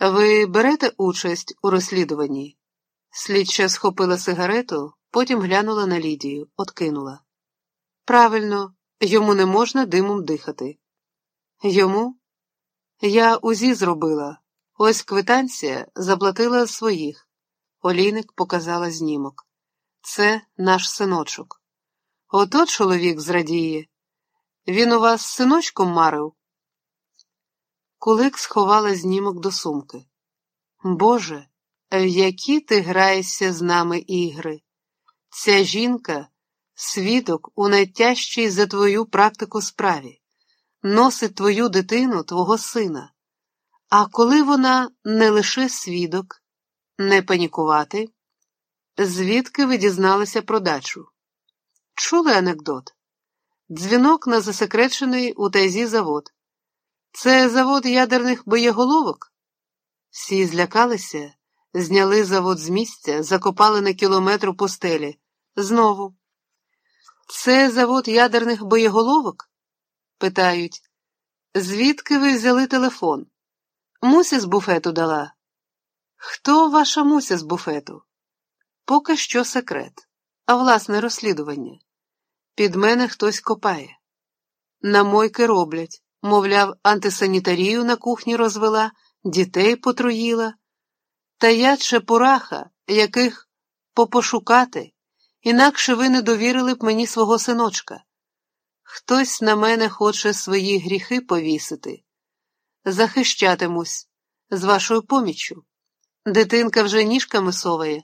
Ви берете участь у розслідуванні? Слідча схопила сигарету, потім глянула на Лідію, откинула. Правильно, йому не можна димом дихати. Йому? Я УЗІ зробила. Ось квитанція заплатила своїх. Олійник показала знімок. Це наш синочок. Ото чоловік зрадіє. Він у вас синочком марив? Кулик сховала знімок до сумки. Боже, в які ти граєшся з нами ігри? Ця жінка свідок у найтяжчій за твою практику справі, носить твою дитину, твого сина. А коли вона не лише свідок, не панікувати, звідки ви дізналися про дачу? Чули анекдот? Дзвінок на засекречений у тайзі завод. Це завод ядерних боєголовок? Всі злякалися, зняли завод з місця, закопали на кілометр пустелі. Знову. Це завод ядерних боєголовок? питають. Звідки ви взяли телефон? Муся з буфету дала. Хто ваша муся з буфету? Поки що секрет, а власне розслідування. Під мене хтось копає. На мойки роблять, мовляв, антисанітарію на кухні розвела, дітей потруїла. Та я чепураха, яких попошукати, інакше ви не довірили б мені свого синочка. Хтось на мене хоче свої гріхи повісити. Захищатимусь з вашою поміччю. Дитинка вже ніжками соває.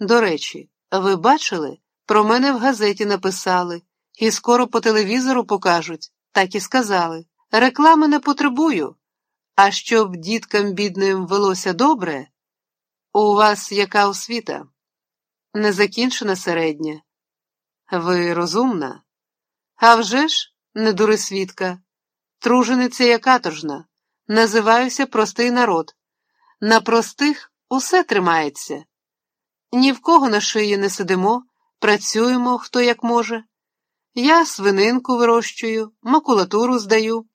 До речі, ви бачили? Про мене в газеті написали, і скоро по телевізору покажуть, так і сказали. Реклами не потребую. А щоб діткам бідним велося добре, у вас яка освіта? Незакінчена середня. Ви розумна? А вже ж, не дури свідка, тружениця я каторжна, називаюся простий народ. На простих усе тримається. Ні в кого на шиї не сидимо, працюємо хто як може. Я свининку вирощую, макулатуру здаю,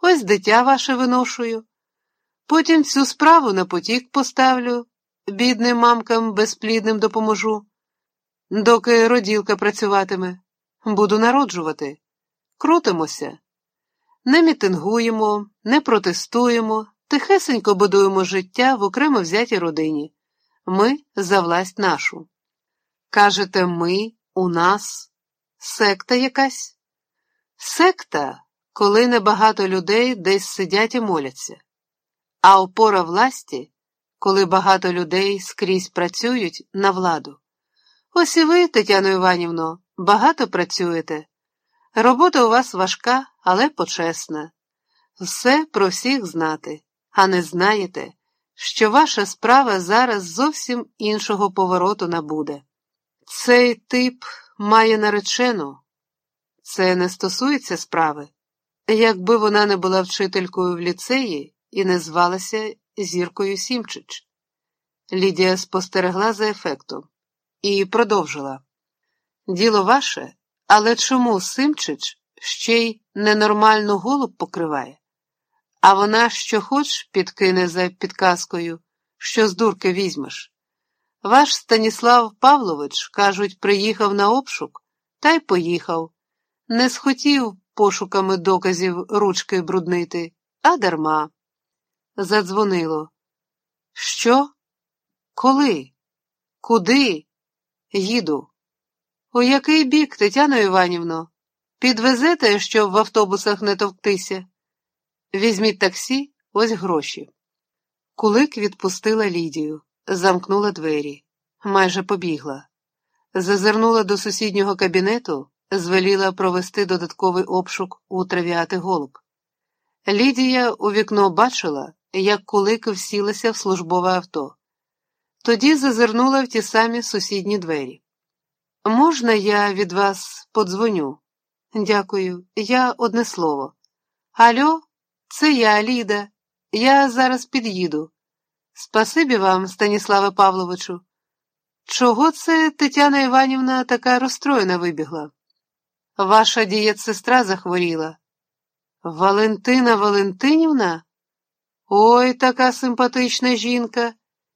ось дитя ваше виношую. Потім цю справу на потік поставлю, бідним мамкам безплідним допоможу. Доки роділка працюватиме, буду народжувати. Крутимося. Не мітингуємо, не протестуємо, тихесенько будуємо життя в окремо взятій родині. Ми за власть нашу. Кажете, ми, у нас, секта якась? Секта, коли небагато людей десь сидять і моляться, а опора власті, коли багато людей скрізь працюють на владу. Ось і ви, Тетяно Іванівно, багато працюєте. Робота у вас важка, але почесна. Все про всіх знати, а не знаєте, що ваша справа зараз зовсім іншого повороту набуде. Цей тип має наречену. Це не стосується справи. Якби вона не була вчителькою в ліцеї і не звалася зіркою Сімчич. Лідія спостерегла за ефектом і продовжила. Діло ваше, але чому Симчич ще й ненормальну голуб покриває? А вона що хоч підкине за підказкою, що з дурки візьмеш. Ваш Станіслав Павлович, кажуть, приїхав на обшук, та й поїхав. Не схотів пошуками доказів ручки бруднити, а дарма. Задзвонило. Що? Коли? Куди? Їду. У який бік, Тетяно Іванівно? Підвезете, щоб в автобусах не товктися? Візьміть таксі, ось гроші. Кулик відпустила Лідію, замкнула двері, майже побігла. Зазирнула до сусіднього кабінету, звеліла провести додатковий обшук у травіати голуб. Лідія у вікно бачила, як кулик всілася в службове авто. Тоді зазирнула в ті самі сусідні двері. Можна, я від вас подзвоню? Дякую, я одне слово. Альо, це я, Ліда. Я зараз під'їду. Спасибі вам, Станіславе Павловичу. Чого це Тетяна Іванівна така розстроєна вибігла? Ваша дієтсестра захворіла. Валентина Валентинівна? Ой, така симпатична жінка.